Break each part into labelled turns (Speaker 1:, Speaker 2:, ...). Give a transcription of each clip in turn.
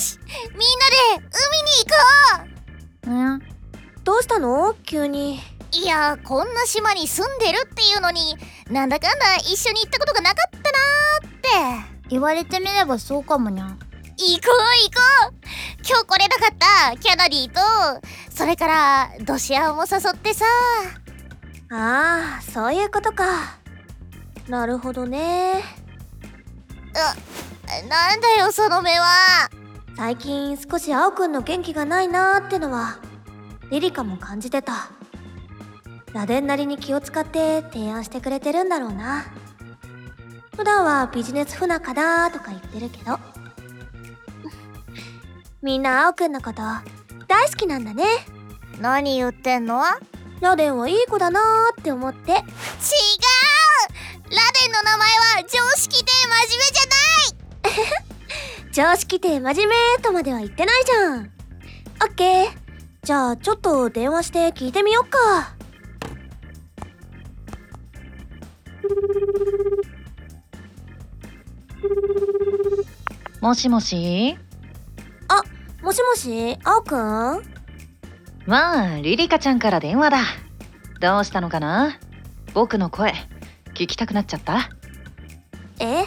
Speaker 1: しみんなで海に行こ
Speaker 2: ん？どうしたの？急に。
Speaker 1: ういやこんな島に住んでるっていうのになんだかんだ一緒に行ったことがなかったなーって。
Speaker 3: 言われてみればそうかもにゃ
Speaker 1: 行こう行こう。今日来れなかった。キャナディとそれからドシアンも誘ってさ。
Speaker 2: ああそういうことか。なるほどね。
Speaker 1: なんだよその目は
Speaker 2: 最近少し青くんの元気がないなーってのはリリカも感じてた。ラデンなりに気を使って提案してくれてるんだろうな。普段はビジネス不仲だーとか言ってるけど。みんな青くんのこと大好きなんだね。
Speaker 1: 何言ってんの？
Speaker 2: ラデンはいい子だなーって思って。
Speaker 1: 違う！ラデンの名前は常識
Speaker 2: 常識って真面目とまでは言ってないじゃん。オッケーじゃあちょっと電話して聞いてみよっか。
Speaker 4: もしもし？
Speaker 2: もしもし？青くん？
Speaker 4: わあリリカちゃんから電話だ。どうしたのかな？僕の声聞きたくなっちゃった？
Speaker 2: え？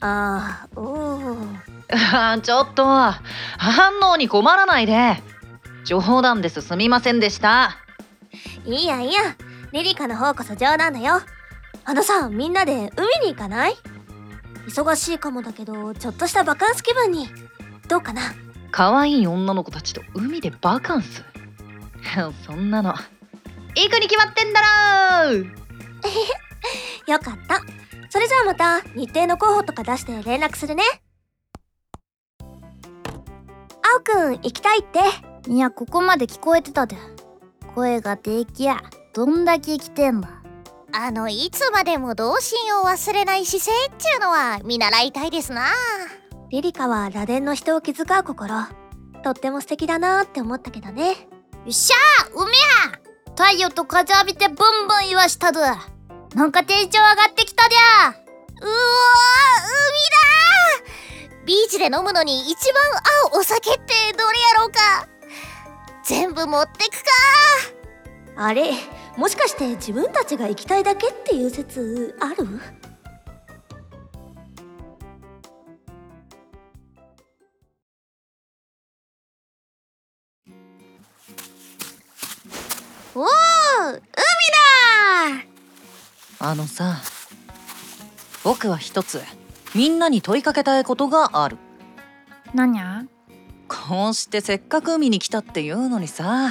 Speaker 2: ああおー
Speaker 4: あー ちょっと反応に困らないで。冗談です。すみませんでした。
Speaker 2: いいやいいや。リリカの方こそ冗談だよ。あのさみんなで海に行かない？忙しいかもだけどちょっとしたバカンス気分に。どうかな？
Speaker 4: 可愛い女の子たちと海でバカンス？そんなの。行くに決まってんだろ
Speaker 2: よかった。それじゃあまた日程の候補とか出して連絡するね青くん行きたいって。
Speaker 3: いやここまで聞こえてたで。声ができやどんだけ来てんだ
Speaker 1: あのいつまでも童心を忘れない姿勢っちゅうのは見習いたいですな。
Speaker 2: リリカは螺鈿の人を気遣う心。とっても素敵だなって思ったけどね。
Speaker 3: よっしゃー海や太陽と風浴びてブンブン言わしたどなんかテンション上がってきたで。ゃ
Speaker 1: うおー海だビーチで飲むのに一番合うお酒ってどれやろうか。全部持ってくか。
Speaker 2: あれもしかして自分たちが行きたいだけっていう説ある？
Speaker 1: おお海だ
Speaker 4: あのさ僕は一つみんなに問いかけたいことがある。
Speaker 3: 何や？
Speaker 4: こうしてせっかく海に来たっていうのにさ。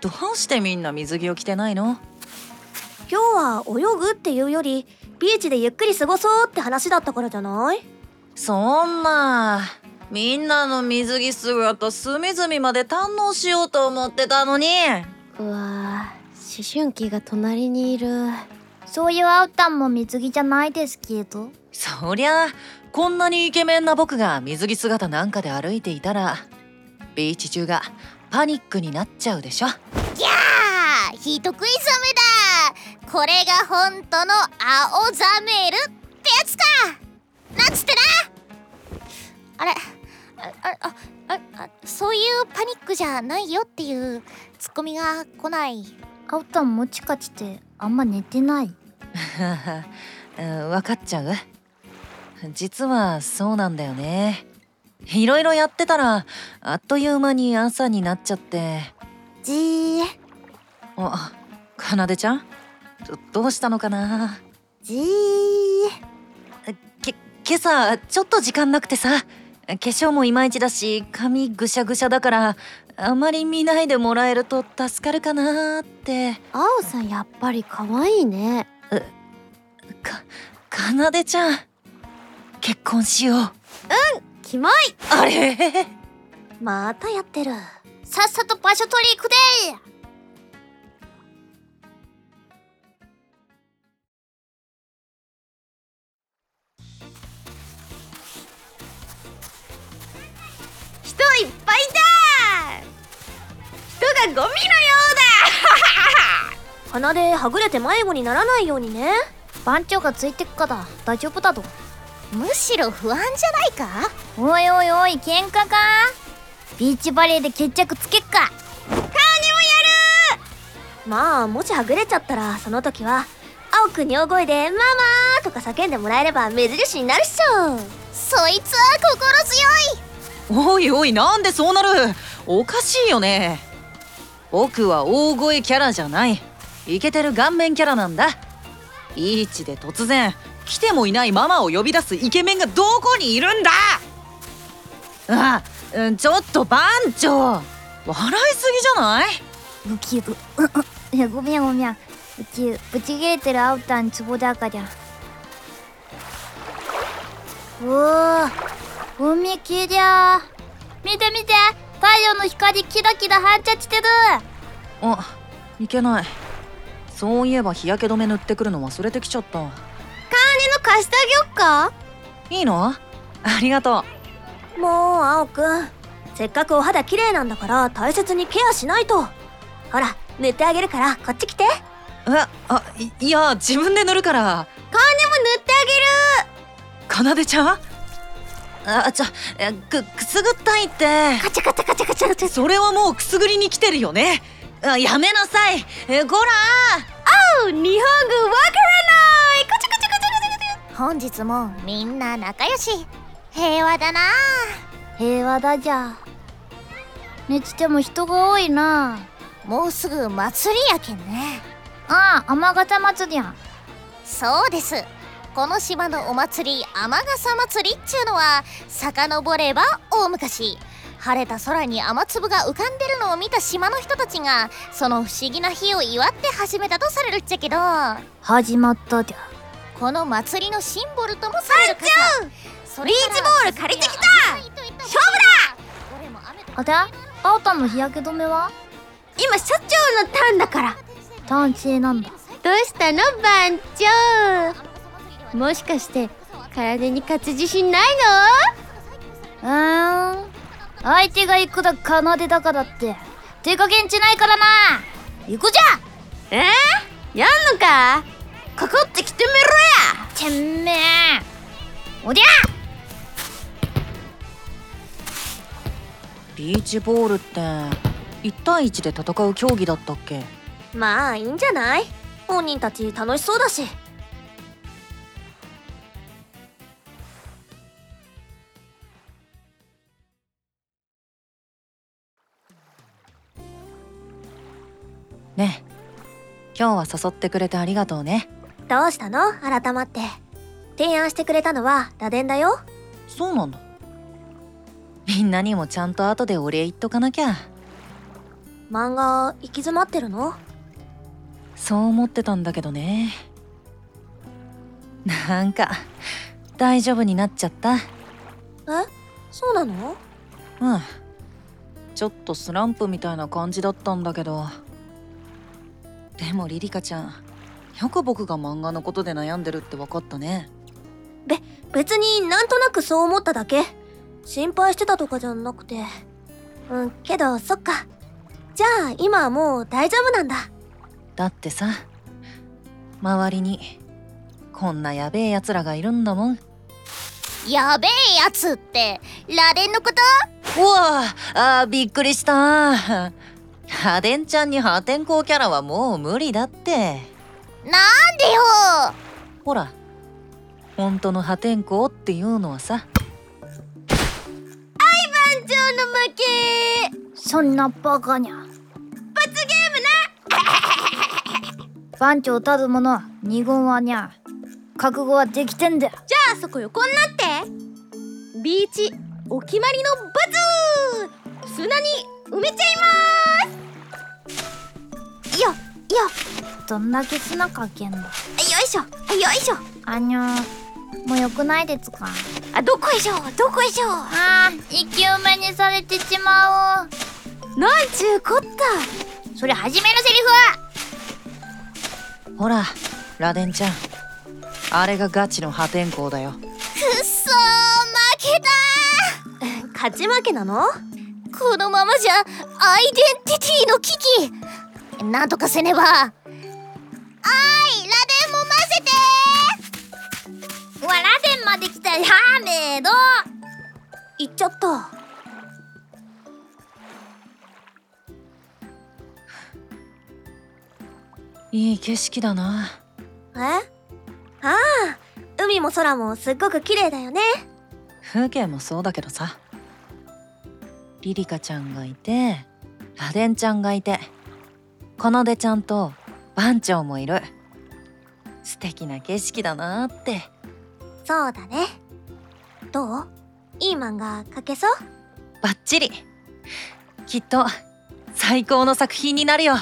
Speaker 4: どうしてみんな水着を着てないの？
Speaker 2: 今日は泳ぐっていうよりビーチでゆっくり過ごそうって話だったからじゃない？
Speaker 4: そんな。みんなの水着姿隅々まで堪能しようと思ってたのに。
Speaker 5: うわぁ思春期が隣にいる
Speaker 3: そういうアウタンも水着じゃないですけど。
Speaker 4: そりゃこんなにイケメンな僕が水着姿なんかで歩いていたらビーチ中がパニックになっちゃうでしょ。
Speaker 1: ギャー人食いザメだ。これが本当の青ザメルってやつか。なんつってな。あれあああああそういうパニックじゃないよっていうツッコミが来ない。
Speaker 3: アウタンもちかちてあんま寝てない？
Speaker 4: うん分かっちゃう？実はそうなんだよね。いろいろやってたらあっという間に朝になっちゃって。
Speaker 3: じー。
Speaker 4: あかなでちゃん？どどうしたのかな？
Speaker 3: じー。
Speaker 4: け今朝ちょっと時間なくてさ。化粧もいまいちだし髪ぐしゃぐしゃだからあまり見ないでもらえると助かるかなって。
Speaker 5: 青さんやっぱり可愛いね
Speaker 4: かかなでちゃん結婚しよう。
Speaker 5: キモい。
Speaker 4: あれ？
Speaker 2: またやってる。
Speaker 3: さっさと場所取り行くで。
Speaker 5: 人いっぱいだ人がゴミのよ
Speaker 2: 鼻ではぐれて迷子にならないようにね。
Speaker 3: 番長がついてっから大丈夫だと。
Speaker 1: むしろ不安じゃないか？
Speaker 3: おいおいおい喧嘩か？ビーチバレーで決着つけっか？
Speaker 2: まあもしはぐれちゃったらその時は青くんに大声で「ママ!」とか叫んでもらえれば目印になるっしょ。
Speaker 1: そいつは心強い！
Speaker 4: おいおいなんでそうなる？おかしいよね。僕は大声キャラじゃないイケてる顔面キャラなんだ。ビーチで突然来てもいないママを呼び出すイケメンがどこにいるんだ。あうんちょっと番長。笑いすぎじゃない？
Speaker 3: ウキウキ。いやごめんごめん。うちぶち切れてるアウターにツボだから。うわ海きりゃ見て見て。太陽の光キラキラ反射してる。
Speaker 4: あいけないそういえば日焼け止め塗ってくるの忘れてきちゃった。
Speaker 5: の貸してあげよっか？
Speaker 4: いいの？ありがとう。
Speaker 2: もう青くんせっかくお肌綺麗なんだから大切にケアしないと。ほら塗ってあげるからこっち来て。
Speaker 4: えあいいや自分で塗るから。
Speaker 5: でも塗ってあ
Speaker 4: かなでちゃん？あちょえくくすぐったいって。
Speaker 2: カチャカチャカチャカチャって。
Speaker 4: それはもうくすぐりに来てるよねあやめなさい。えこら
Speaker 5: げる日本語わからない。カチャカチャカチャカチャカチャ
Speaker 1: 本日もみんな仲良し。平和だな。
Speaker 3: 平和だじゃ。ねつっても人が多いな。
Speaker 1: もうすぐ祭りやけんね。
Speaker 3: ああ天笠祭りやん。
Speaker 1: そうです。この島のお祭り天笠祭りっちゅうのは遡れば大昔晴れた空に雨粒が浮かんでるのを見た島の人たちがその不思議な日を祝って始めたとされるっちゃけど。
Speaker 3: 始まったじゃ。
Speaker 1: この祭りのシンボルともされる傘。
Speaker 5: ビーチボール借りてきた。
Speaker 1: 勝負だ。
Speaker 3: あれアウターの日焼け止めは？
Speaker 5: 今社長のターンだから。
Speaker 3: 男性なんだ。
Speaker 5: どうしたの番長？もしかして体に勝つ自信ないう
Speaker 3: ーん相手がいくら奏でだからって。手加減しないからな。行くじゃ
Speaker 5: のえ？ー、やんのか？かかってきてみろや。
Speaker 3: てめえ。おりゃ。
Speaker 4: ビーチボールって1対1で戦う競技だったっけ？
Speaker 2: まあいいんじゃない？本人たち楽しそうだし
Speaker 4: ね。え今日は誘ってくれてありがとうね。
Speaker 2: どうしたの？改まって。提案してくれたのは螺鈿だよ。
Speaker 4: そうなんだ。みんなにもちゃんと後でお礼言っとかなきゃ。
Speaker 2: 漫画行き詰まってるの？
Speaker 4: そう思ってたんだけどね。なんか大丈夫になっちゃった。
Speaker 2: え？そうなの？
Speaker 4: うん。ちょっとスランプみたいな感じだったんだけどでもリリカちゃんよく僕が漫画のことで悩んでるって分かったね。
Speaker 2: 別になんとなくそう思っただけ。心配してたとかじゃなくて。うんけどそっか。じゃあ今はもう大丈夫なんだ。
Speaker 4: だってさ周りにこんなやべえやつらがいるんだもん。
Speaker 1: やべえやつって螺鈿のこと？
Speaker 4: うわああびっくりした破電ちゃんに破天荒キャラはもう無理だって。
Speaker 1: なんでよ！
Speaker 4: ほら本当の破天荒っていうのはさ。
Speaker 5: 番長の負け！
Speaker 3: そんなバカにゃ。罰ゲームな！番長たるもの二軍はにゃ。覚悟はできてんだよ
Speaker 5: じゃあそこ横になって。ビーチお決まりのバツ砂に埋めちゃいますよよ
Speaker 3: どんだけ砂かけんの？
Speaker 5: よいしょよいしょ。
Speaker 3: あにゃもうよくないですか？
Speaker 5: あどこいしょどこいしょ
Speaker 3: あー生き埋めにされてしまう。
Speaker 5: なんちゅうこった。
Speaker 3: それ初めのセリ
Speaker 4: ほらラデンちゃん。あれがガチの破天荒だよ。
Speaker 1: くっそー負けた
Speaker 2: 勝ち負けなの？
Speaker 1: このままじゃアイデンティティの危機なんとかせねば。あい螺鈿も混ぜて。
Speaker 3: わらで混まで来たやめろ
Speaker 2: 行っちゃった
Speaker 4: いい景色だな。
Speaker 2: え？ああ海も空もすっごく綺麗だよね。
Speaker 4: 風景もそうだけどさ。リリカちゃんがいてラデンちゃんがいてかなでちゃんと番長もいる。素敵な景色だなって。
Speaker 2: そうだね。どう？いい漫画描けそう？
Speaker 4: バッチリ。きっと最高の作品になるよ